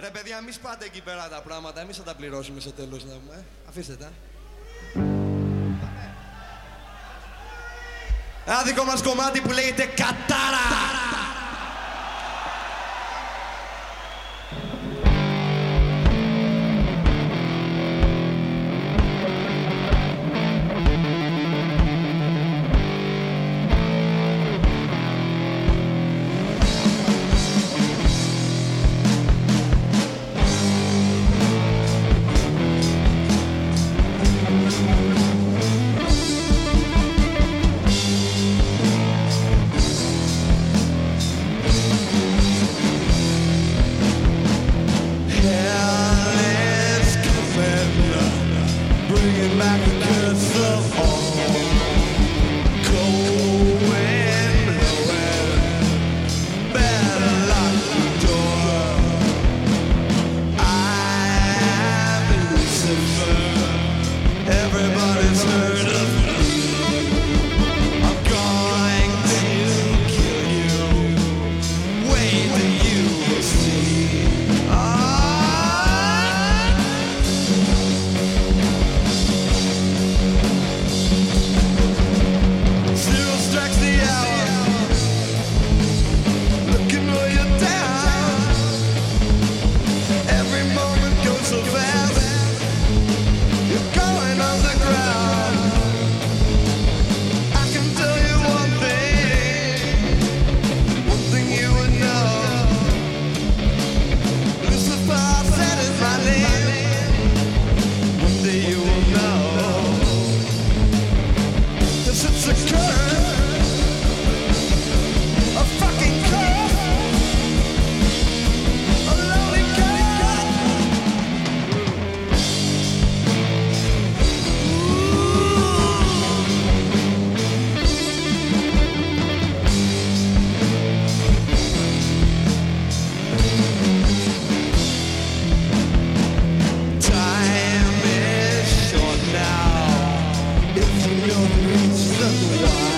Ρε παιδιά, μη σπάτε εκεί πέρα τα πράγματα. Εμείς θα τα πληρώσουμε στο τέλος να πούμε. Αφήστε τα. Ένα δικό μας κομμάτι που λέγεται Κατάρα. You're the